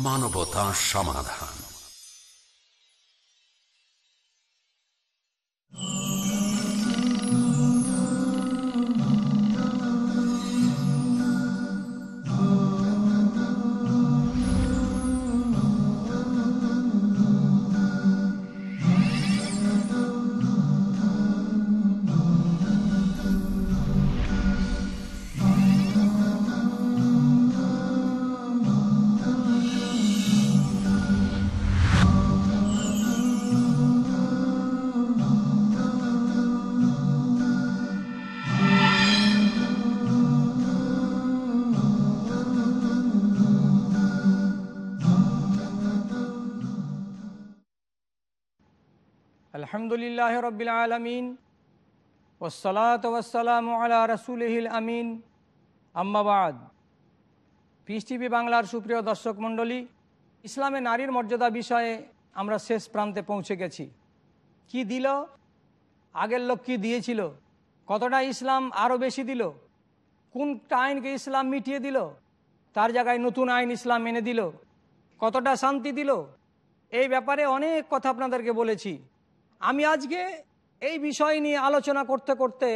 মানবতা সমাধান। আলহামদুলিল্লাহ রবিল আলমিন ওসলাত ওসালাম রসুলহিল আমিন। আম্মাবাদ পিস টিভি বাংলার সুপ্রিয় দর্শক মণ্ডলী, ইসলামে নারীর মর্যাদা বিষয়ে আমরা শেষ প্রান্তে পৌঁছে গেছি। কি দিল? আগের লোক কি দিয়েছিল? কতটা ইসলাম আরও বেশি দিল? কোনটা আইনকে ইসলাম মিটিয়ে দিল? তার জায়গায় নতুন আইন ইসলাম এনে দিল? কতটা শান্তি দিল? এই ব্যাপারে অনেক কথা আপনাদেরকে বলেছি। আমি আজকে এই বিষয় নিয়ে আলোচনা করতে করতে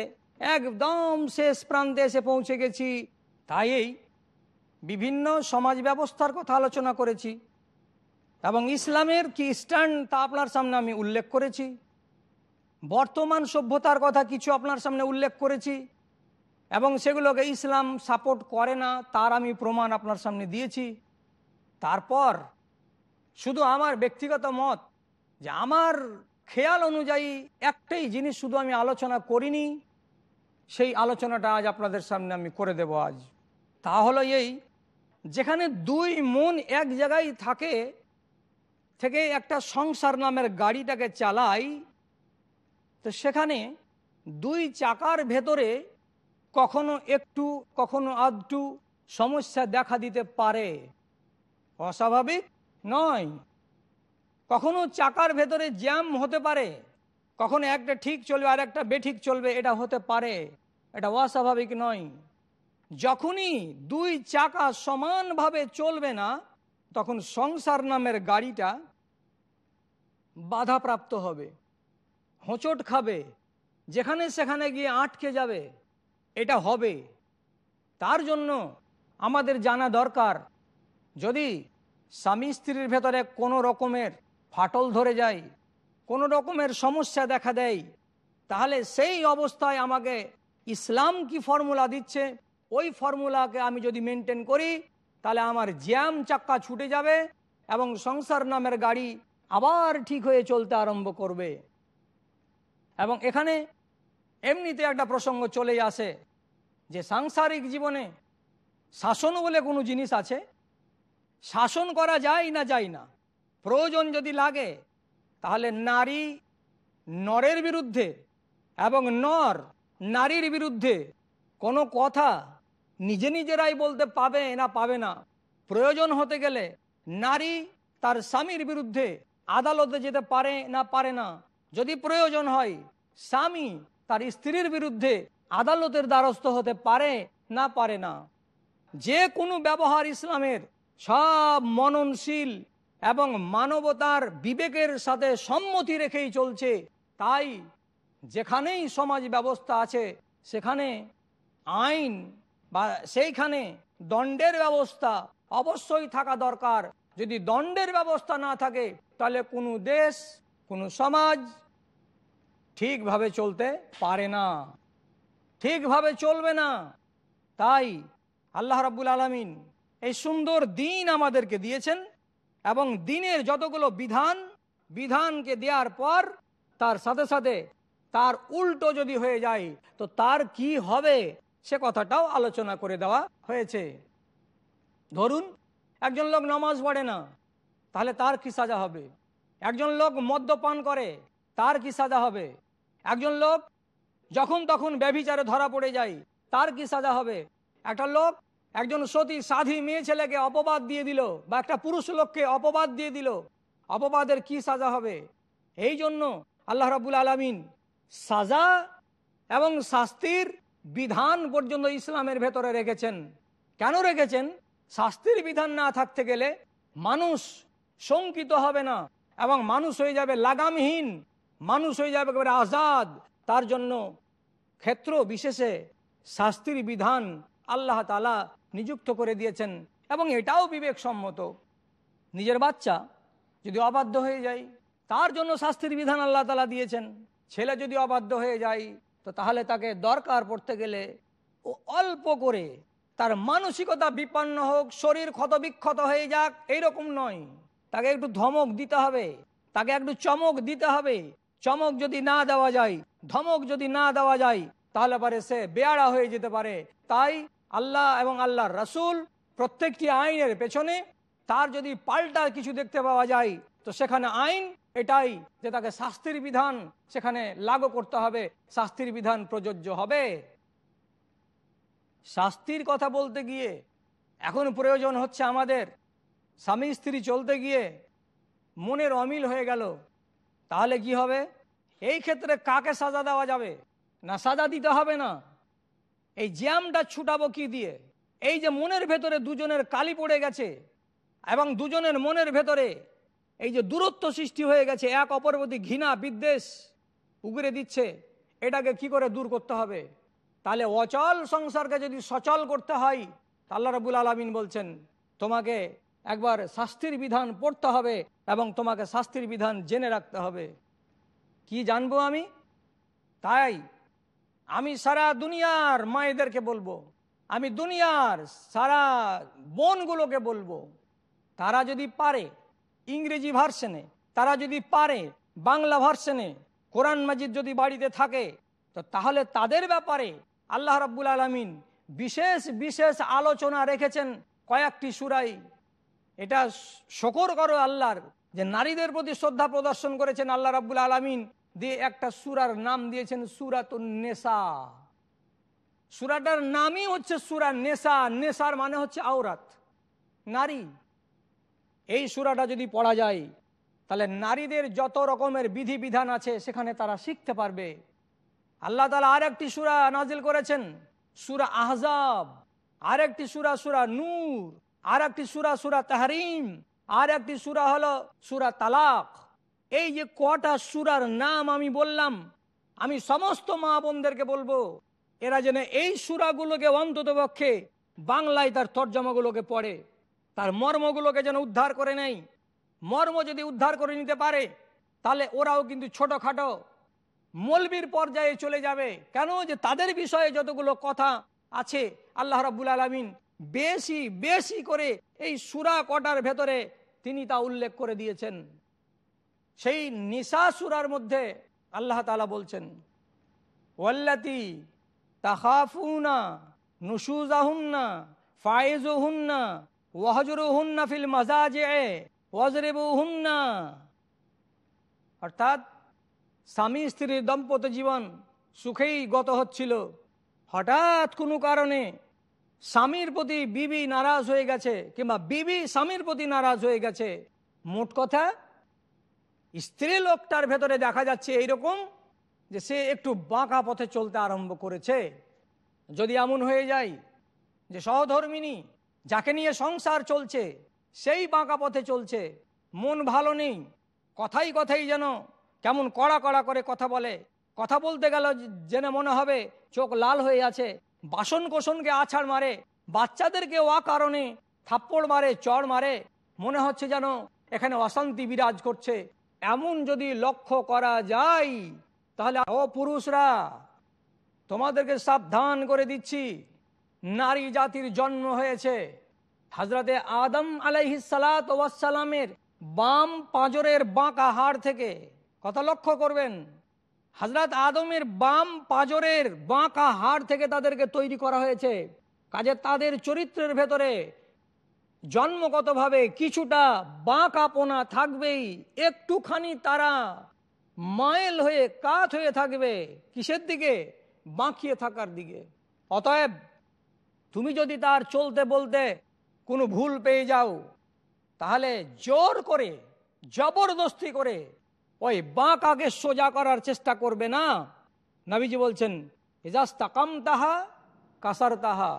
একদম শেষ প্রান্তে এসে পৌঁছে গেছি। তাই এই বিভিন্ন সমাজ ব্যবস্থার কথা আলোচনা করেছি এবং ইসলামের কি স্ট্যান্ড তা আপনার সামনে আমি উল্লেখ করেছি। বর্তমান সভ্যতার কথা কিছু আপনার সামনে উল্লেখ করেছি এবং সেগুলোকে ইসলাম সাপোর্ট করে না তার আমি প্রমাণ আপনার সামনে দিয়েছি। তারপর শুধু আমার ব্যক্তিগত মত যে আমার খেয়াল অনুযায়ী একটাই জিনিস শুধু আমি আলোচনা করিনি, সেই আলোচনাটা আজ আপনাদের সামনে আমি করে দেব আজ। তা হলো এই, যেখানে দুই মন এক জায়গায় থাকে, থেকে একটা সংসার নামের গাড়িটাকে চালাই, তো সেখানে দুই চাকার ভেতরে কখনো একটু, কখনো আধটু সমস্যা দেখা দিতে পারে। অস্বাভাবিক নয়। কখনো চাকার ভেতরে জ্যাম হতে পারে, কখনো একটা ঠিক চলবে আর একটা বেঠিক চলবে, এটা হতে পারে। এটা অস্বাভাবিক নয়। যখনই দুই চাকা সমানভাবে চলবে না, তখন সংসার নামের গাড়িটা বাধাপ্রাপ্ত হবে, হোঁচট খাবে, যেখানে সেখানে গিয়ে আটকে যাবে। এটা হবে। তার জন্য আমাদের জানা দরকার, যদি স্বামী স্ত্রীর ভেতরে কোনো রকমের ফাটল ধরে যায়, কোনো রকমের সমস্যা দেখা দেয়, তাহলে সেই অবস্থায় আমাকে ইসলাম কি ফর্মুলা দিচ্ছে? ওই ফর্মুলাকে আমি যদি মেনটেন করি, তাহলে আমার জ্যাম চাক্কা ছুটে যাবে এবং সংসার নামের গাড়ি আবার ঠিক হয়ে চলতে আরম্ভ করবে। এবং এখানে এমনিতে একটা প্রসঙ্গ চলেই আসে যে সাংসারিক জীবনে শাসন বলে কোনো জিনিস আছে? শাসন করা যায় না যায় না। প্রয়োজন যদি লাগে, তাহলে নারী নরের বিরুদ্ধে এবং নর নারীর বিরুদ্ধে কোনো কথা নিজে নিজেরাই বলতে পাবে না পাবে না। প্রয়োজন হতে গেলে নারী তার স্বামীর বিরুদ্ধে আদালতে যেতে পারে না পারে না। যদি প্রয়োজন হয়, স্বামী তার স্ত্রীর বিরুদ্ধে আদালতের দ্বারস্থ হতে পারে না পারে না। যে কোনো ব্যবহার ইসলামের সব মননশীল এবং মানবতার বিবেকের সাথে সম্মতি রেখেই চলছে। তাই যেখানেই সমাজ ব্যবস্থা আছে, সেখানে আইন বা সেইখানে দণ্ডের ব্যবস্থা অবশ্যই থাকা দরকার। যদি দণ্ডের ব্যবস্থা না থাকে, তাহলে কোনো দেশ, কোনো সমাজ ঠিকভাবে চলতে পারে না। ঠিকভাবে চলবে না। তাই আল্লাহ রাব্বুল আলমিন এই সুন্দর দিন আমাদেরকে দিয়েছেন। এবং দিনের যতগুলো বিধান, বিধানকে দেওয়ার পর তার সাথে সাথে তার উল্টো যদি হয়ে যায়, তো তার কি হবে? সে কথাটাও আলোচনা করে দেওয়া হয়েছে। ধরুন, একজন লোক নামাজ পড়ে না, তাহলে তার কি সাজা হবে? একজন লোক মদ্যপান করে, তার কি সাজা হবে? একজন লোক যখন তখন ব্যভিচারে ধরা পড়ে যায়, তার কি সাজা হবে? একটা লোক একজন সতী সাধী মেয়ে ছেলেকে অপবাদ দিয়ে দিল বা একটা পুরুষ লোককে অপবাদ দিয়ে দিল, অপবাদের কি সাজা হবে? এই জন্য আল্লাহ রাবুল আলমিন সাজা এবং শাস্তির বিধান পর্যন্ত ইসলামের ভেতরে রেখেছেন। কেন রেখেছেন? শাস্তির বিধান না থাকতে গেলে মানুষ শঙ্কিত হবে না এবং মানুষ হয়ে যাবে লাগামহীন, মানুষ হয়ে যাবে একেবারে আজাদ। তার জন্য ক্ষেত্র বিশেষে শাস্তির বিধান আল্লাহ তালা নিযুক্ত করে দিয়েছেন এবং এটাও বিবেকসম্মত। নিজের বাচ্চা যদি অবাধ্য হয়ে যায়, তার জন্য শাস্তির বিধান আল্লাহ তালা দিয়েছেন। ছেলে যদি অবাধ্য হয়ে যায়, তো তাহলে তাকে দরকার পড়তে গেলে ও অল্প করে তার মানসিকতা বিপন্ন হোক, শরীর ক্ষতবিক্ষত হয়ে যাক, এইরকম নয়। তাকে একটু ধমক দিতে হবে, তাকে একটু চমক দিতে হবে। চমক যদি না দেওয়া যায়, ধমক যদি না দেওয়া যায়, তাহলে পারে সে বেয়ারা হয়ে যেতে পারে। তাই আল্লাহ এবং আল্লাহর রসুল প্রত্যেকটি আইনের পেছনে, তার যদি পাল্টা কিছু দেখতে পাওয়া যায়, তো সেখানে আইন এটাই যে তাকে শাস্তির বিধান সেখানে লাগু করতে হবে, শাস্তির বিধান প্রযোজ্য হবে। শাস্তির কথা বলতে গিয়ে এখন প্রয়োজন হচ্ছে আমাদের স্বামী স্ত্রী চলতে গিয়ে মনের অমিল হয়ে গেল, তাহলে কি হবে? এই ক্ষেত্রে কাকে সাজা দেওয়া যাবে? না সাজা দিতে হবে না। এই জ্যামটা ছুটাবো কি দিয়ে? এই যে মনের ভেতরে দুজনের কালি পড়ে গেছে এবং দুজনের মনের ভেতরে এই যে দূরত্ব সৃষ্টি হয়ে গেছে, এক অপর প্রতি ঘৃণা, বিদ্বেষ উগরে দিচ্ছে, এটাকে কি করে দূর করতে হবে? তাহলে অচল সংসারকে যদি সচল করতে হয় আল্লাহ রবুল আলমিন বলছেন, তোমাকে একবার শাস্তির বিধান পড়তে হবে এবং তোমাকে শাস্তির বিধান জেনে রাখতে হবে। কি জানব আমি? তাই আমি সারা দুনিয়ার মায়েদেরকে বলব, আমি দুনিয়ার সারা বোনগুলোকে বলব, তারা যদি পারে ইংরেজি ভার্সনে, তারা যদি পারে বাংলা ভার্সনে, কোরআন মাজিদ যদি বাড়িতে থাকে, তো তাহলে তাদের ব্যাপারে আল্লাহ রাব্বুল আলমিন বিশেষ বিশেষ আলোচনা রেখেছেন কয়েকটি সুরাই। এটা শকর করো আল্লাহর যে নারীদের প্রতি শ্রদ্ধা প্রদর্শন করেছেন আল্লাহ রাব্বুল আলমিন। দিয়ে একটা সুরার নাম দিয়েছেন সুরাতুন নেশা সুরাটার নামই হচ্ছে সুরা নেশা নেশার মানে হচ্ছে আওরাত, নারী। এই সুরাটা যদি পড়া যায়, তাহলে নারীদের যত রকমের বিধিবিধান আছে সেখানে তারা শিখতে পারবে। আল্লাহ তালা আর একটি সুরা নাজিল করেছেন, সুরা আহজাব। আর একটি সুরা সুরা নূর। আর একটি সুরা সুরা তাহারিম। আর একটি সুরা হলো সুরা তালাক। এই যে কটা সুরার নাম আমি বললাম, আমি সমস্ত মা বোনদেরকে বলব, এরা যেন এই সুরাগুলোকে অন্তত পক্ষে বাংলায় তার তর্জমাগুলোকে পড়ে, তার মর্মগুলোকে যেন উদ্ধার করে নেই মর্ম যদি উদ্ধার করে নিতে পারে, তাহলে ওরাও কিন্তু ছোটখাটো মলবির পর্যায়ে চলে যাবে। কেন? যে তাদের বিষয়ে যতগুলো কথা আছে, আল্লাহ রাবুল আলমিন বেশি বেশি করে এই সুরা কটার ভেতরে তিনি তা উল্লেখ করে দিয়েছেন। সেই নিশা সুরার মধ্যে আল্লাহ তালা বলছেন, ওয়াল্লাতি তাহাফুনা নুসুজাহুন্না ফায়েজুহুন্না ওয়াহজরুহুন্না ফিল মাজাজে ওয়াজরেবুহুন্না। অর্থাৎ স্বামী স্ত্রীর দম্পত্য জীবন সুখেই গত হচ্ছিল। হঠাৎ কোনো কারণে স্বামীর প্রতি বিবি নারাজ হয়ে গেছে কিংবা বিবি স্বামীর প্রতি নারাজ হয়ে গেছে। মোট কথা স্ত্রী লোকটার ভেতরে দেখা যাচ্ছে এইরকম যে সে একটু বাঁকা পথে চলতে আরম্ভ করেছে। যদি এমন হয়ে যায় যে সহধর্মিনী যাকে নিয়ে সংসার চলছে, সেই বাঁকা পথে চলছে, মন ভালো নেই, কথাই কথাই যেন কেমন কড়া কড়া করে কথা বলে। কথা বলতে গেল যেন মনে হবে চোখ লাল হয়ে আছে বাসন কোসনকে আছাড় মারে বাচ্চাদেরকে অ কারণে থাপ্পড় মারে, চড় মারে। মনে হচ্ছে যেন এখানে অশান্তি বিরাজ করছে। এমন যদি লক্ষ্য করা যায়, তাহলে ও পুরুষরা তোমাদেরকে সাবধান করে দিচ্ছি, নারী জাতির জন্ম হয়েছে। হাজরতে আদম আলাইহিসালামের বাম পাঁজরের বাঁকা হাড় থেকে কথা লক্ষ্য করবেন হজরত আদমের বাম পাঁজরের বাঁকা হাড় থেকে তাদেরকে তৈরি করা হয়েছে। কাজে তাদের চরিত্রের ভেতরে জন্মগতভাবে কিছুটা বাঁকাপোনা থাকবেই, একটুখানি তারা মাইল হয়ে কাত হয়ে থাকবে কিসের দিকে? বাঁকিয়ে থাকার দিকে। অতএব তুমি যদি তার চলতে বলতে কোনো ভুল পেয়ে যাও, তাহলে জোর করে, জবরদস্তি করে ওই বাঁকাকে সোজা করার চেষ্টা করবে না। নবীজি বলছেন এজাজ তাকাম তাহা কাসার তাহা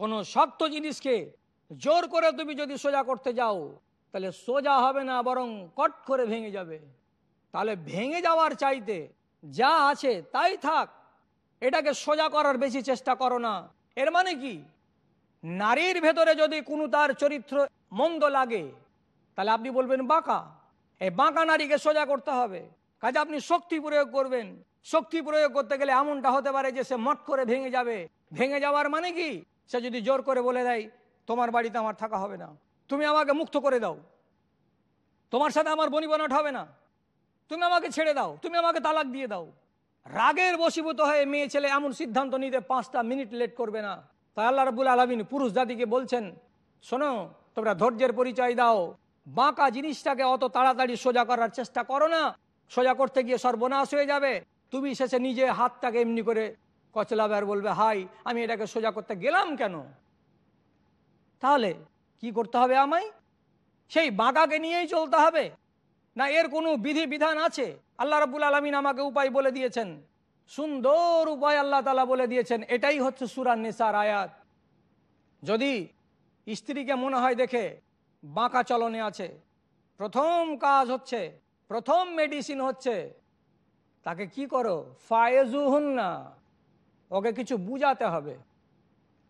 কোনো শক্ত জিনিসকে জোর করে তুমি যদি সোজা করতে যাও, তাহলে সোজা হবে না, বরং কট করে ভেঙে যাবে। তাহলে ভেঙে যাওয়ার চাইতে যা আছে তাই থাক। এটাকে সোজা করার বেশি চেষ্টা করো না। এর মানে কি? নারীর ভেতরে যদি কোনো তার চরিত্র মন্দ লাগে, তাহলে আপনি বলবেন বাঁকা। এই বাঁকা নারীকে সোজা করতে হবে। কাজে আপনি শক্তি প্রয়োগ করবেন। শক্তি প্রয়োগ করতে গেলে এমনটা হতে পারে যে সে মট করে ভেঙে যাবে। ভেঙে যাওয়ার মানে কি? সে যদি জোর করে বলে দেয় তোমার বাড়িতে আমার থাকা হবে না। তুমি আমাকে মুক্ত করে দাও। তোমার সাথে আমার বনিবনাট হবে না। তুমি আমাকে ছেড়ে দাও। তুমি আমাকে তালাক দিয়ে দাও। রাগের বশীভূত হয়ে মেয়ে ছেলে এমন সিদ্ধান্ত নিতে পাঁচটা মিনিট লেট করবে না। তাই আল্লাহ রবুল আলমিন পুরুষ জাতিকে বলছেন, শোনো, তোমরা ধৈর্যের পরিচয় দাও। বাঁকা জিনিসটাকে অত তাড়াতাড়ি সোজা করার চেষ্টা করো না। সোজা করতে গিয়ে সর্বনাশ হয়ে যাবে। তুমি শেষে নিজে হাতটাকে এমনি করে কচলাবে আর বলবে, হাই, আমি এটাকে সোজা করতে গেলাম কেন? তাহলে কি করতে হবে আমায়? সেই বাঁকাকে নিয়েই চলতে হবে? না এর কোনো বিধি বিধান আছে? আল্লাহ রাবুল আলমিন আমাকে উপায় বলে দিয়েছেন। সুন্দর উপায় আল্লাহ তালা বলে দিয়েছেন। এটাই হচ্ছে সুরান নেশার আয়াত। যদি স্ত্রীকে মনে হয় দেখে বাঁকা চলনে আছে, প্রথম কাজ হচ্ছে, প্রথম মেডিসিন হচ্ছে, তাকে কি করো? ফায়েজুহুন না ওকে কিছু বুঝাতে হবে।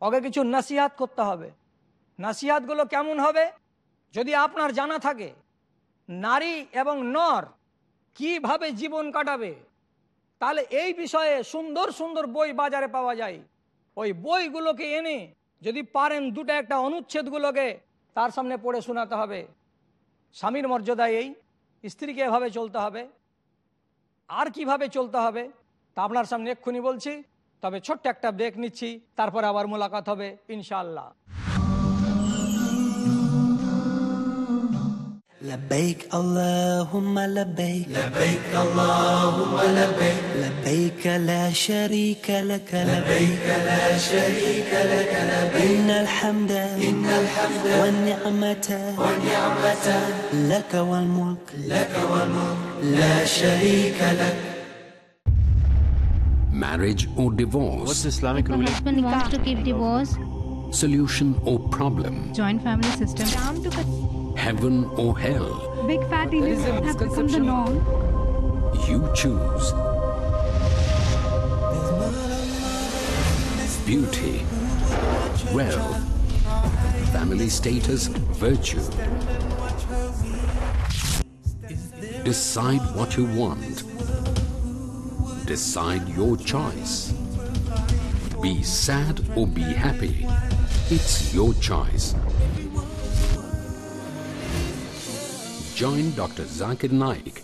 ওকে কিছু নাসিহাত করতে হবে। নাসিহাতগুলো কেমন হবে? যদি আপনার জানা থাকে, নারী এবং নর কীভাবে জীবন কাটাবে, তাহলে এই বিষয়ে সুন্দর সুন্দর বই বাজারে পাওয়া যায়। ওই বইগুলোকে এনে যদি পারেন দুটো একটা অনুচ্ছেদগুলোকে তার সামনে পড়ে শোনাতে হবে। স্বামীর মর্যাদায় এই, স্ত্রীকে এভাবে চলতে হবে। আর কীভাবে চলতে হবে, তা আপনার সামনে এক্ষুনি বলছি। তবে ছোট্ট একটা ব্রেক নিচ্ছি, তারপরে আবার মোলাকাত হবে, ইনশাআল্লাহ। لبيك اللهم لبيك. لبيك اللهم لبيك. لبيك لا شريك لك. لبيك لا شريك لك. لبيك. إن الحمد. إن الحمد. والنعمة. والنعمة. لك والملك. لك والملك. لا شريك لك. Marriage or divorce, What's Islamic The ruling? husband wants to keep divorce. solution or problem, joint family system. Heaven or hell. Big fat illegal has become the norm. You choose. Beauty, wealth, family status, virtue. Decide what you want. Decide your choice. Be sad or be happy. It's your choice. Join doctor Zakir Naik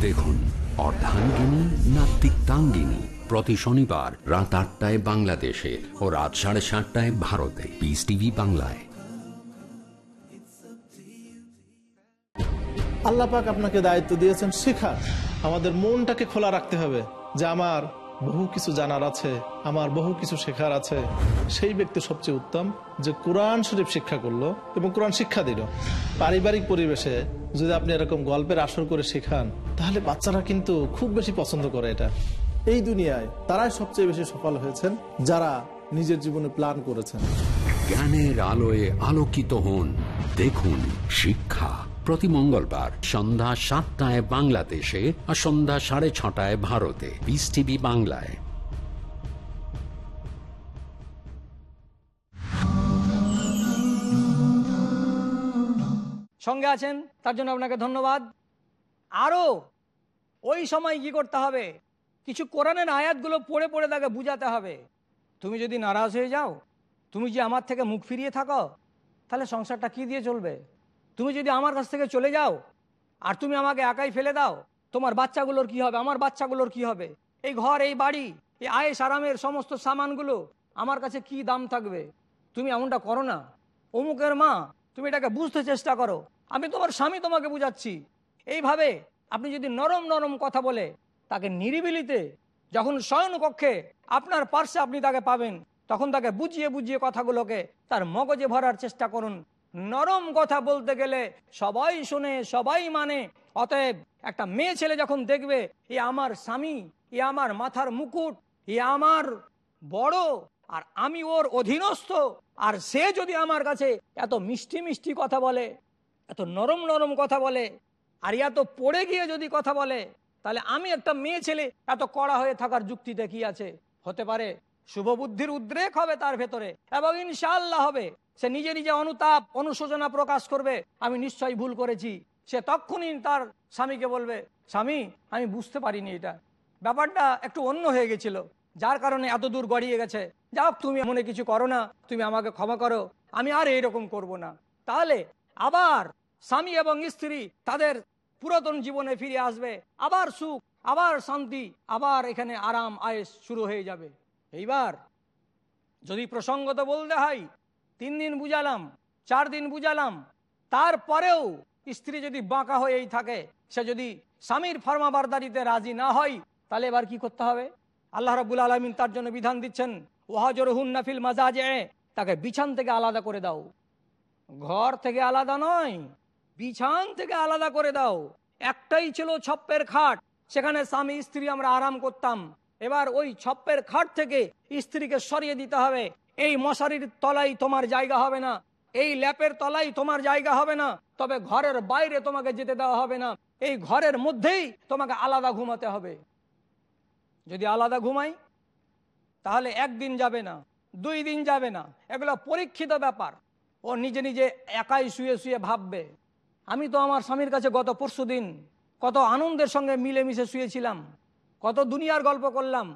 দেখুন, অর্ধাঙ্গিনী না তিক্তাঙ্গিনী? প্রতি শনিবার রাত আটটায় বাংলাদেশে ও রাত সাড়ে সাতটায় ভারতে। পিস টিভি বাংলায়। আল্লাহ পাক আপনাকে দায়িত্ব দিয়েছেন শেখার। আমাদের মনটাকে খোলা রাখতে হবে যে আমার বহু কিছু জানার আছে, আমার বহু কিছু শেখার আছে। সেই ব্যক্তি সবচেয়ে উত্তম যে কোরআন শরীফ শিক্ষা করল এবং কোরআন শিক্ষা দিল। পারিবারিক পরিবেশে যদি আপনি এরকম গল্পের আসর করে শেখান, তাহলে বাচ্চারা কিন্তু খুব বেশি পছন্দ করে এটা। এই দুনিয়ায় তারাই সবচেয়ে বেশি সফল হয়েছেন যারা নিজের জীবনে প্ল্যান করেছেন। জ্ঞানের আলোয় আলোকিত হন। দেখুন শিক্ষা। প্রতি মঙ্গলবার সন্ধ্যা সাতটায় বাংলাদেশে আর সন্ধ্যা সাড়ে ছটায় ভারতে। পিস টিভি বাংলায়। সঙ্গে আছেন, তার জন্য আপনাকে ধন্যবাদ। আরও ওই সময় কি করতে হবে? কিছু কোরআনের আয়াতগুলো পড়ে পড়ে তাকে বুঝাতে হবে। তুমি যদি নারাজ হয়ে যাও, তুমি যে আমার থেকে মুখ ফিরিয়ে থাকো, তাহলে সংসারটা কি দিয়ে চলবে? তুমি যদি আমার কাছ থেকে চলে যাও আর তুমি আমাকে একাই ফেলে দাও, তোমার বাচ্চাগুলোর কি হবে? আমার বাচ্চাগুলোর কি হবে? এই ঘর, এই বাড়ি, এই আয়েস আরামের সমস্ত সামানগুলো আমার কাছে কি দাম থাকবে? তুমি এমনটা করো না। অমুকের মা, তুমি এটাকে বুঝতে চেষ্টা করো। আমি তোমার স্বামী তোমাকে বুঝাচ্ছি। এইভাবে আপনি যদি নরম নরম কথা বলে, তাকে নিরিবিলিতে যখন শয়ন কক্ষে আপনার পার্শ্বে আপনি তাকে পাবেন, তখন তাকে বুঝিয়ে বুঝিয়ে কথাগুলোকে তার মগজে ভরার চেষ্টা করুন। নরম কথা বলতে গেলে সবাই শুনে, সবাই মানে। অতএব একটা মেয়ে ছেলে যখন দেখবে, এ আমার স্বামী, এ আমার মাথার মুকুট, এ আমার বড়, আর আমি ওর অধীনস্থ, আর সে যদি আমার কাছে এত মিষ্টি মিষ্টি কথা বলে, এত নরম নরম কথা বলে, আর এত পড়ে গিয়ে যদি কথা বলে, তাহলে আমি একটা মেয়ে ছেলে, এত কড়া হয়ে থাকার যুক্তিতে কি আছে? হতে পারে শুভ বুদ্ধির উদ্রেক হবে তার ভেতরে এবং ইনশাআল্লাহ হবে। সে নিজে নিজে অনুতাপ, অনুশোচনা প্রকাশ করবে। আমি নিশ্চয়ই ভুল করেছি। সে তখনই তার স্বামীকে বলবে, স্বামী, আমি বুঝতে পারিনি এটা। ব্যাপারটা একটু অন্য হয়ে গেছিল। যার কারণে এত দূর গড়িয়ে গেছে। যাক তুমি মনে কিছু করো না। তুমি আমাকে ক্ষমা করো। আমি আর এইরকম করব না। তাহলে আবার স্বামী এবং স্ত্রী তাদের পুরাতন জীবনে ফিরে আসবে। আবার সুখ, আবার শান্তি, আবার এখানে আরাম আয়েস শুরু হয়ে যাবে। এইবার যদি প্রসঙ্গত বলতে হয়, তিন দিন বুঝালাম, চার দিন বুঝালাম, তারপরেও স্ত্রী যদি বাঁকা হয়েই থাকে, সে যদি স্বামীর ফর্মাবারদারিতে রাজি না হয়, তাহলে এবার কি করতে হবে? আল্লাহ রাবুল আলমিন তার জন্য বিধান দিচ্ছেন ওহাজর হুন্নাফিল মাজাজে তাকে বিছান থেকে আলাদা করে দাও। ঘর থেকে আলাদা নয়, বিছান থেকে আলাদা করে দাও। একটাই ছিল ছপ্পের খাট, সেখানে স্বামী স্ত্রী আমরা আরাম করতাম। এবার ওই ছপ্পের খাট থেকে স্ত্রীকে সরিয়ে দিতে হবে। এই মশারির তলাই তোমার জায়গা হবে না। এই ল্যাপের তলাই তোমার জায়গা হবে না। তবে ঘরের বাইরে তোমাকে যেতে দেওয়া হবে না। এই ঘরের মধ্যেই তোমাকে আলাদা ঘুমাতে হবে। যদি আলাদা ঘুমাই, তাহলে একদিন যাবে না, দুই দিন যাবে না। এগুলো পরীক্ষিত ব্যাপার। ও নিজে নিজে একাই শুয়ে শুয়ে ভাববে। আমি তো আমার স্বামীর কাছে গত পরশু দিন কত আনন্দের সঙ্গে মিলেমিশে শুয়েছিলাম। কত দুনিয়ার গল্প করলাম,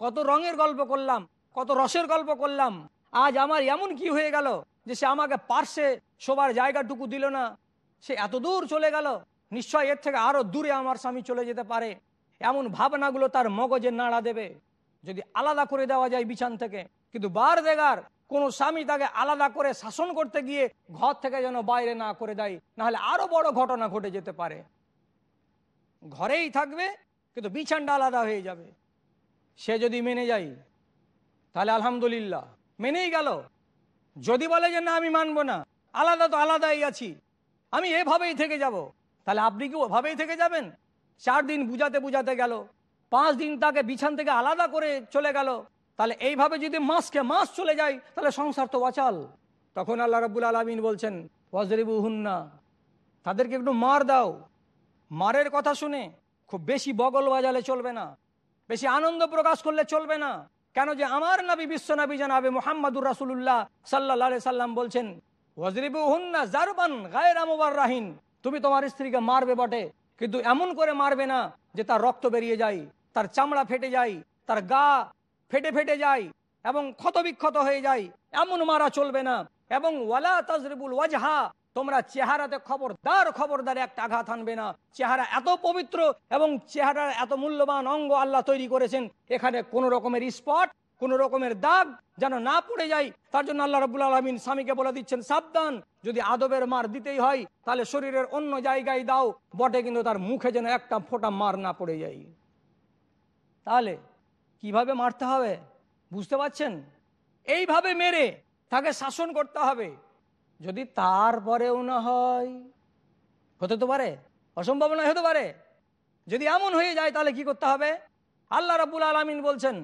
কত রঙের গল্প করলাম, কত রসের গল্প করলাম, আজ আমার এমন কি হয়ে গেল যে সে আমাকে পার্শ্বে শোবার জায়গাটুকু দিল না। সে এত দূর চলে গেল, নিশ্চয় এর থেকে আরও দূরে আমার স্বামী চলে যেতে পারে। এমন ভাবনাগুলো তার মগজে নাড়া দেবে। যদি আলাদা করে দেওয়া যায় বিছান থেকে, কিন্তু বার দেগার কোন স্বামী তাকে আলাদা করে শাসন করতে গিয়ে ঘর থেকে যেন বাইরে না করে দেয়, নাহলে আরও বড় ঘটনা ঘটে যেতে পারে। ঘরেই থাকবে কিন্তু বিছানটা আলাদা হয়ে যাবে। সে যদি মেনে যায়, তাহলে আলহামদুলিল্লাহ, মেনেই গেল। যদি বলে যে না, আমি মানবো না, আলাদা তো আলাদাই আছি, আমি এভাবেই থেকে যাব। তাহলে আপনি কি ওভাবেই থেকে যাবেন? চার দিন বুঝাতে বুঝাতে গেল, পাঁচ দিন তাকে বিছান থেকে আলাদা করে চলে গেল। তাহলে এইভাবে যদি মাসকে মাস চলে যায়, তাহলে সংসার তো অচাল। তখন আল্লাহ রব্বুল আলমিন বলছেন ওয়াজরিবু হুন্না তাদেরকে একটু মার দাও। মারের কথা শুনে খুব বেশি বগল বাজালে চলবে না, বেশি আনন্দ প্রকাশ করলে চলবে না। কেন যে আমার নবী, বিশ্ব নবী জানাবে মোহাম্মদুর রাসুল্লাহ সাল্লাহ সাল্লাম বলছেন জারবান রাহিন তুমি তোমার স্ত্রীকে মারবে বটে, কিন্তু এমন করে মারবে না যে তার রক্ত বেরিয়ে যায়, তার চামড়া ফেটে যায়, তার গা ফেটে ফেটে যায় এবং ক্ষতবিক্ষত হয়ে যায়, এমন মারা চলবে না। এবং ওয়ালা তাজরিবুল ওয়াজহা তোমরা চেহারাতে খবরদার খবরদার একটা আঘাত আনবে না। চেহারা এত পবিত্র এবং চেহারার এত মূল্যবান অঙ্গ আল্লাহ তৈরি করেছেন, এখানে কোন রকমের স্পট, কোন রকমের দাগ যেন না পড়ে যায়। তার জন্য আল্লাহ রবুল আলমিন স্বামীকে বলে দিচ্ছেন, সাবধান, যদি আদবের মার দিতেই হয়, তাহলে শরীরের অন্য জায়গায় দাও, বটে কিন্তু তার মুখে যেন একটা ফোঁটা মার না পড়ে যায়। তাহলে কীভাবে মারতে হবে? বুঝতে পারছেন? এইভাবে মেরে তাকে শাসন করতে হবে। যদি তারপরেও না হয়, হতে তো পারে, অসম্ভব নয়, হতে পারে। যদি এমন হয়ে যায়, তাহলে কি করতে হবে? আল্লাহ রাবুল আলমিন বলছেন,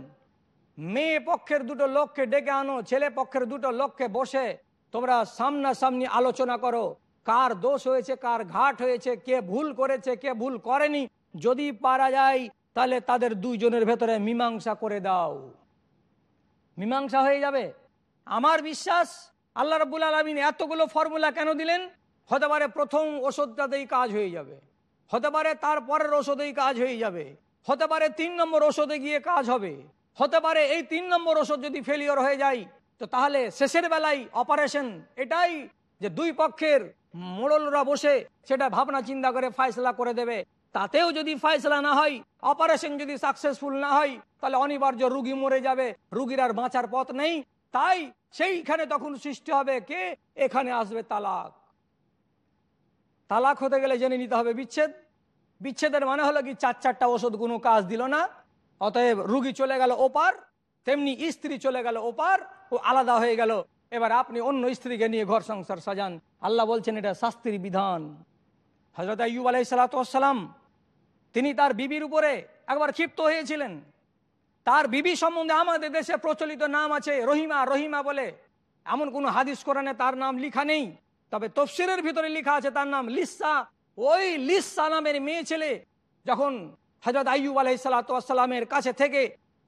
মেয়ে পক্ষের দুটো লোককে ডেকে আনো, ছেলে পক্ষের দুটো লোককে বসে তোমরা সামনাসামনি আলোচনা করো। কার দোষ হয়েছে, কার ঘাট হয়েছে, কে ভুল করেছে, কে ভুল করেনি, যদি পারা যায়, তাহলে তাদের দুইজনের ভেতরে মীমাংসা করে দাও। মীমাংসা হয়ে যাবে। আমার বিশ্বাস আল্লাহ রবুল আলমিন এতগুলো ফর্মুলা কেন দিলেন? হতে পারে প্রথম ওষুধটাতেই কাজ হয়ে যাবে। হতে পারে তার পরের ওষুধেই কাজ হয়ে যাবে। হতে পারে তিন নম্বর ওষুধে গিয়ে কাজ হবে। হতে পারে এই তিন নম্বর ওষুধ যদি ফেলিওর হয়ে যায়, তো তাহলে শেষের বেলায় অপারেশন এটাই যে দুই পক্ষের মোড়লরা বসে সেটা ভাবনা চিন্তা করে ফায়সলা করে দেবে। তাতেও যদি ফায়সলা না হয় অপারেশন যদি সাকসেসফুল না হয়, তাহলে অনিবার্য রুগী মরে যাবে। রুগীর আর বাঁচার পথ নেই। তাই সেইখানে তখন সৃষ্টি হবে কে? এখানে আসবে তালাক। তালাক হতে গেলে জেনে নিতে হবে বিচ্ছেদ। বিচ্ছেদের মানে হলো কি, চার চারটা ওষুধ কোনো কাজ দিল না, অতএব রুগী চলে গেল ওপার, তেমনি স্ত্রী চলে গেল ওপার, ও আলাদা হয়ে গেল। এবার আপনি অন্য স্ত্রীকে নিয়ে ঘর সংসার সাজান। আল্লাহ বলছেন এটা শাস্তির বিধান। হজরত আইয়ুব আলাই সালাতাম তিনি তার বিবির উপরে একবার ক্ষিপ্ত হয়েছিলেন। তার বিবি সম্বন্ধে আমাদের দেশে প্রচলিত নাম আছে রহিমা রহিমা বলে। এমন কোনো হাদিস কোরআনে তার নাম লিখা নেই। তবে তফসিরের ভিতরে লেখা আছে তার নাম লিসা। ওই লিসা নামের মেয়ে ছেলে যখন হজরত আইয়ুব আলাই সালাতামের কাছে থেকে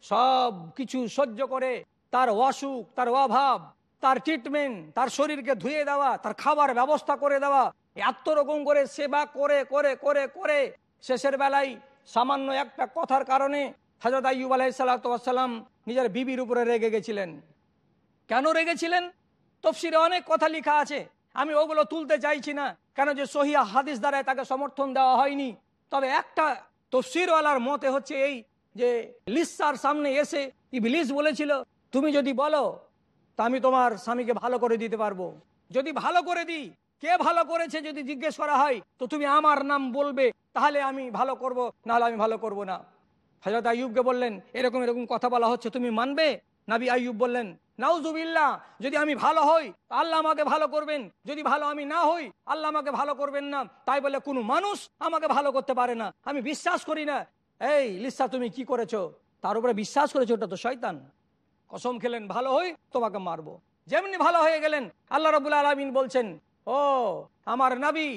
সব কিছু সহ্য করে, তার অসুখ, তার অভাব, তার ট্রিটমেন্ট তার শরীরকে ধুয়ে দেওয়া, তার খাবার ব্যবস্থা করে দেওয়া এত রকম করে সেবা করে করে করে করে, শেষের বেলায় সামান্য একটা কথার কারণে হজরত আইয়ুব আলাই সালাতাম নিজের বিবির উপরে রেগে গেছিলেন। কেন রেগেছিলেন? তফসিরে অনেক কথা লেখা আছে। আমি ওগুলো তুলতে চাইছি না, কেন যে সহিয়া হাদিস দ্বারায় তাকে সমর্থন দেওয়া হয়নি। তবে একটা তফসিরওয়ালার মতে হচ্ছে এই যে, লিসার সামনে এসে ইবলিস বলেছিল, তুমি যদি বলো, তা আমি তোমার স্বামীকে ভালো করে দিতে পারব। যদি ভালো করে দিই, কে ভালো করেছে যদি জিজ্ঞেস করা হয়, তো তুমি আমার নাম বলবে, তাহলে আমি ভালো করব, নাহলে আমি ভালো করব না। হজরত আইয়ুবকে বললেন, এরকম এরকম কথা বলা হচ্ছে, তুমি মানবে? নাবি আইয়ুব বললেন নাউজুবিল্লা যদি আমি ভালো হই আল্লাহ আমাকে ভালো করবেন। যদি ভালো আমি না হই, আল্লাহ আমাকে ভালো করবেন না। তাই বলে কোনো মানুষ আমাকে ভালো করতে পারে না। আমি বিশ্বাস করি না। এই লিসা, তুমি কি করেছ? তার উপরে বিশ্বাস করেছ, ওটা তো শয়তান। কসম খেলেন, ভালো হই, তোমাকে মারবো। যেমনি ভালো হয়ে গেলেন, আল্লাহ রবুল আলমিন বলছেন, ও আমার নাবি,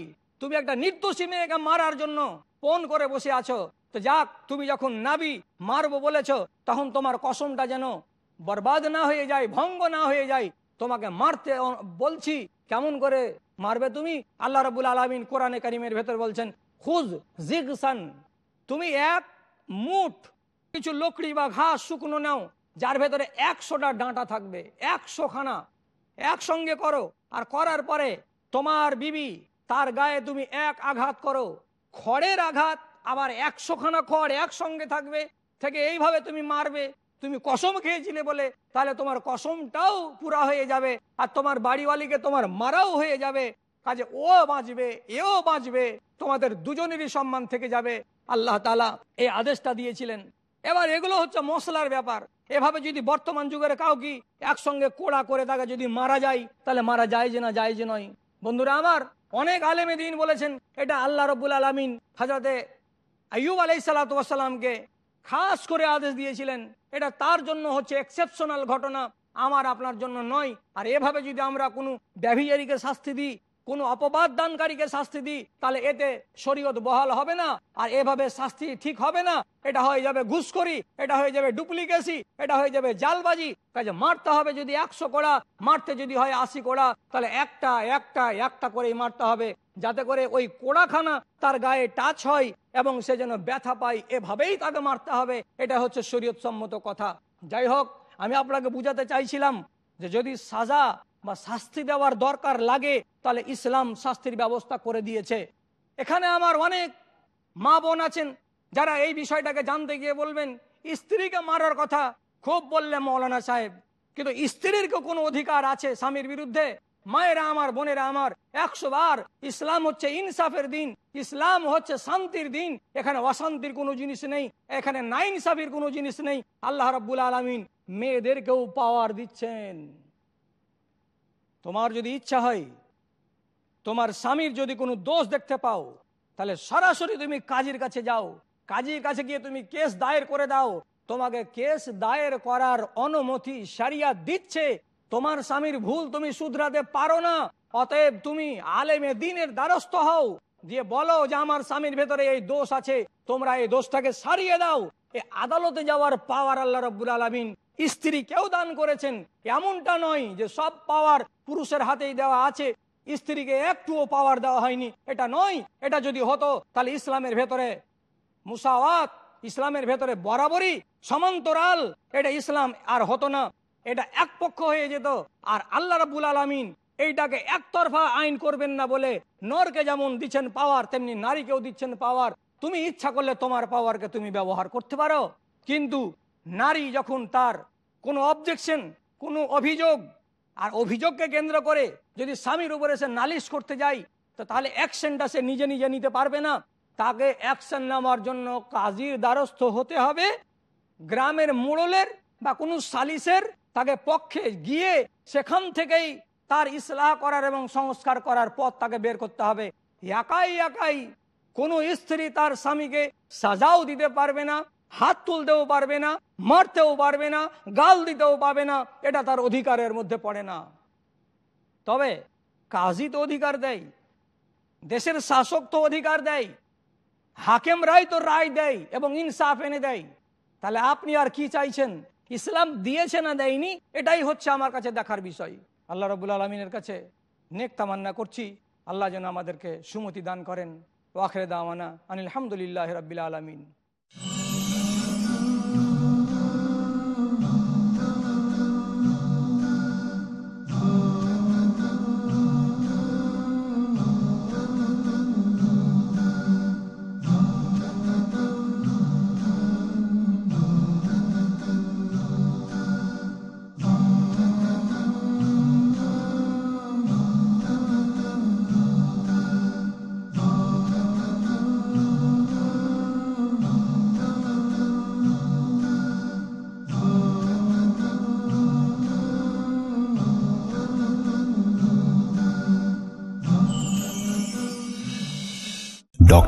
তুমি একটা নির্দোষী মেয়েকে মারার জন্য ফোন করে বসে আছো। তো যাক, তুমি যখন নাবি, মারবো বলেছ, তখন তোমার কসমটা যেন বরবাদ না হয়ে যায়, ভঙ্গ না হয়ে যায়। তোমাকে মারতে বলছি, কেমন করে মারবে তুমি? আল্লাহ রবুল আলমিন কোরআনে কারিমের ভেতর বলছেন, খুজ জিগসান, তুমি এক মুঠ কিছু লকড়ি বা ঘাস শুকনো নাও, যার ভেতরে একশোটা ডাঁটা থাকবে একশো খানা একসঙ্গে করো, আর করার পরে তোমার বিবি, তার গায়ে তুমি এক আঘাত করো। খড়ের আঘাত আবার একশো খানা খড় একসঙ্গে থাকবে, থেকে এইভাবে তুমি মারবে। তুমি কসম খেয়েছিলে বলে, তাহলে তোমার কসমটাও পুরা হয়ে যাবে, আর তোমার বাড়িওয়ালিকে তোমার মারাও হয়ে যাবে। কাজে ও বাঁচবে, এও বাঁচবে, তোমাদের দুজনেরই সম্মান থেকে যাবে। আল্লাহ তালা এই আদেশটা দিয়েছিলেন। এবার এগুলো হচ্ছে মশলার ব্যাপার। এভাবে যদি বর্তমান যুগের কাউকে একসঙ্গে কোড়া করে তাকে যদি মারা যায়, তাহলে মারা যায় যে না যায় যে নয়। বন্ধুরা আমার অনেক আলেমে দিন বলেছেন, এটা আল্লাহ রবুল আলমিন হাজরতে আইয়ুব আলাই সালাতামকে খাস করে আদেশ দিয়েছিলেন। এটা তার জন্য হচ্ছে এক্সেপশনাল ঘটনা। আমার আপনার জন্য নয়। আর এভাবে যদি আমরা কোনো ব্যভিচারীকে শাস্তি দিই কোনো অপবাদ দানকারীকে শাস্তি দিই, তাহলে এতে শরীয়ত বহাল হবে না, আর এভাবে শাস্তি ঠিক হবে না। এটা হয়ে যাবে ঘুষখড়ি, এটা হয়ে যাবে ডুপ্লিকেসি, এটা হয়ে যাবে জালবাজি। কাজে মারতে হবে যদি একশো কোড়া, মারতে যদি হয় আশি কোড়া, তাহলে একটা একটা একটা করেই মারতে হবে। যাতে করে ওই কোড়াখানা তার গায়ে টাচ হয় এবং সে যেন ব্যথা পায়, এভাবেই তাকে মারতে হবে। এটা হচ্ছে শরীয়ত সম্মত কথা। যাই হোক, আমি আপনাকে বুঝাতে চাইছিলাম যে যদি সাজা বা শাস্তি দেওয়ার দরকার লাগে, তাহলে ইসলাম শাস্তির ব্যবস্থা করে দিয়েছে। এখানে আমার অনেক মা বোন আছেন, যারা এই বিষয়টাকে জানতে গিয়ে বলবেন, স্ত্রীকে মারার কথা খুব বললে মৌলানা সাহেব, কিন্তু স্ত্রীর কোনো অধিকার আছে স্বামীর বিরুদ্ধে? মায়েরা আমার, বোনেরা আমার, একশো বার ইসলাম হচ্ছে ইনসাফের দিন, ইসলাম হচ্ছে শান্তির দিন, এখানে অশান্তির কোনো জিনিস নেই, এখানে না ইনসাফের কোনো জিনিস নেই। আল্লাহ রব্বুল আলমিন মেয়েদেরকেও পাওয়ার দিচ্ছেন। তোমার যদি ইচ্ছা হয়, তোমার স্বামীর যদি কোনো দোষ দেখতে পাও, তাহলে সরাসরি তুমি কাজীর কাছে যাও। কাজীর কাছে গিয়ে তুমি কেস দায়ের করে দাও। তোমাকে কেস দায়ের করার অনুমতি সারিয়া দিচ্ছে। তোমার স্বামীর ভুল তুমি শুধরাতে পারো না। অতএব তুমি আলেমে দিনের দ্বারস্থ হও। দিয়ে বলো যে আমার স্বামীর ভেতরে এই দোষ আছে। তোমরা এই দোষটাকে সারিয়ে দাও। এ আদালতে যাওয়ার পাওয়ার আল্লাহ রব্বুল আলমিন স্ত্রী কেউ দান করেছেন, এমনটা নয় যে সব পাওয়ার পুরুষের হাতেই দেওয়া আছে, স্ত্রীকে একটুও পাওয়ার দেওয়া হয়নি। এটা নয়, এটা যদি হতো, তাহলে ইসলামের ভেতরে মুসাওয়াত, ইসলামের ভেতরে বরাবরই সমান্তরাল, এটা ইসলাম আর হতো না। এটা এক পক্ষ হয়ে যেত, আর আল্লাহ রাবুল আলমিন এইটাকে একতরফা আইন করবেন না বলে নরকে যেমন দিচ্ছেন পাওয়ার তেমনি নারীকেও দিচ্ছেন পাওয়ার তুমি ইচ্ছা করলে তোমার পাওয়ারকে তুমি ব্যবহার করতে পারো। কিন্তু নারী যখন তার কোনো অবজেকশন কোনো অভিযোগ, আর অভিযোগকে কেন্দ্র করে যদি স্বামীর উপরে সে নালিশ করতে যায়, তো তাহলে অ্যাকশনটা সে নিজে নিজে নিতে পারবে না। তাকে অ্যাকশন নেওয়ার জন্য কাজীর দ্বারস্থ হতে হবে। গ্রামের মোড়লের বা কোনো সালিসের তাকে পক্ষে গিয়ে সেখান থেকেই তার ইসলাহ করার এবং সংস্কার করার পথ তাকে বের করতে হবে। একাই একাই কোনো স্ত্রী তার স্বামীকে সাজাও দিতে পারবে না। হাত তুলতেও পারবে না, মারতেও পারবে না, গাল দিতেও পারবে না, এটা তার অধিকারের মধ্যে পড়ে না। তবে কাজী তো অধিকার দেয়, দেশের শাসক তো অধিকার দেয় হাকেমরাই তো রায় দেয় এবং ইনসাফ এনে দেয়। তাহলে আপনি আর কি চাইছেন? ইসলাম দিয়েছে না দেয়নি? এটাই হচ্ছে আমার কাছে দেখার বিষয়। আল্লাহ রবুল আলমিনের কাছে নেক তামান্না করছি। আল্লাহ যেন আমাদেরকে সুমতি দান করেন। ওয়াখরে দাওয়ানা আনিল হামদুলিল্লাহ রবিল আলমিন।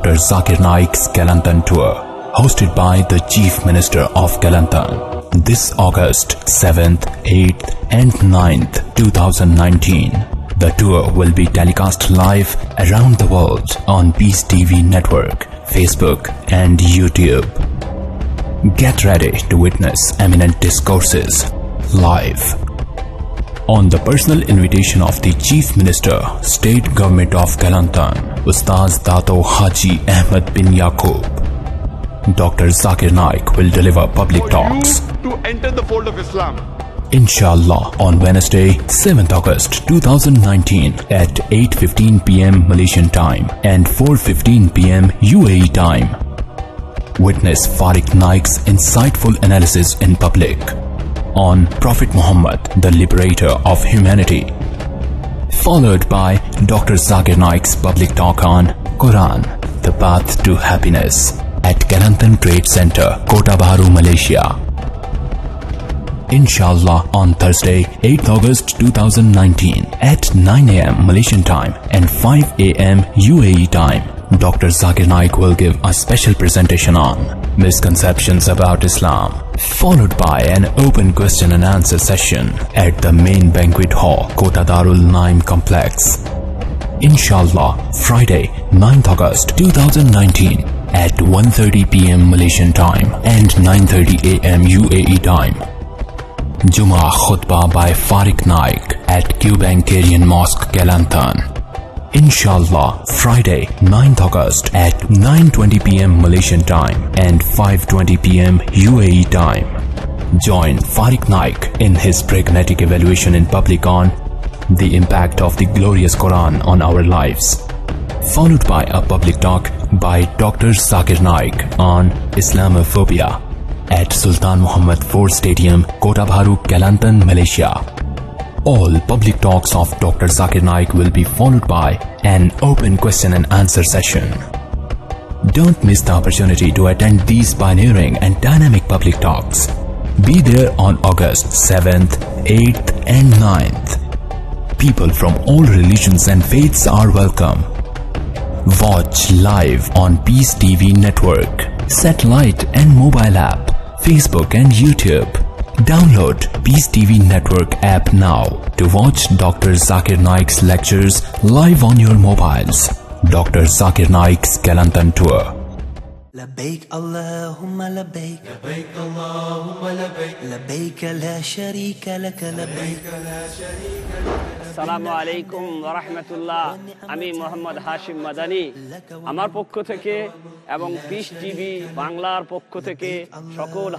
Dr. Zakir Naik's Kelantan Tour, hosted by the Chief Minister of Kelantan. This August 7th, 8th and 9th, 2019. The tour will be telecast live around the world on Peace TV network, Facebook and YouTube. Get ready to witness eminent discourses live on the personal invitation of the Chief Minister, State Government of Kelantan, Ustaz Dato Haji Ahmed bin Yaqub. Dr. Zakir Naik will deliver public talks. to enter the fold of Islam. Inshallah on Wednesday, 7th August 2019 at 8:15 p.m. Malaysian time and 4:15 p.m. UAE time. Witness Farik Naik's insightful analysis in public on Prophet Muhammad, the liberator of humanity. Followed by Dr. Zakir Naik's public talk on Quran, the path to happiness at Kelantan Trade Center, Kota Baru, Malaysia. Inshallah on Thursday, 8th August 2019 at 9 am Malaysian time and 5 am UAE time. Dr. Zakir Naik will give a special presentation on misconceptions about Islam, followed by an open question and answer session at the main banquet hall, Kota Darul Naim Complex. Inshallah, Friday, 9th August 2019 at 1:30 p.m. Malaysian time and 9:30 a.m. UAE time. Juma Khutbah by Farik Naik at Cubankarian Mosque, Kelantan. Inshallah, Friday, 9th August at 9:20 p.m. Malaysian time and 5:20 p.m. UAE time. Join Farik Naik in his pragmatic evaluation in public on the impact of the glorious Quran on our lives. Followed by a public talk by Dr. Zakir Naik on Islamophobia at Sultan Muhammad IV Stadium, Kota Bharu, Kelantan, Malaysia. All public talks of Dr. Zakir Naik will be followed by an open question and answer session. Don't miss the opportunity to attend these pioneering and dynamic public talks. Be there on August 7th, 8th, and 9th. People from all religions and faiths are welcome. Watch live on Peace TV network, satellite and mobile app, Facebook and YouTube. Download Peace TV network app now to watch Dr. Zakir Naik's lectures live on your mobiles. Dr. Zakir Naik's Kelantan Tour. لبيك اللهم لبيك لبيك اللهم لبيك لبيك لا شريك لك لبيك لا شريك لك আসসালামু আলাইকুম রহমতুল্লাহ আমি মোহাম্মদ হাশিম মাদানি আমার পক্ষ থেকে এবং piece TV বাংলার পক্ষ থেকে সকল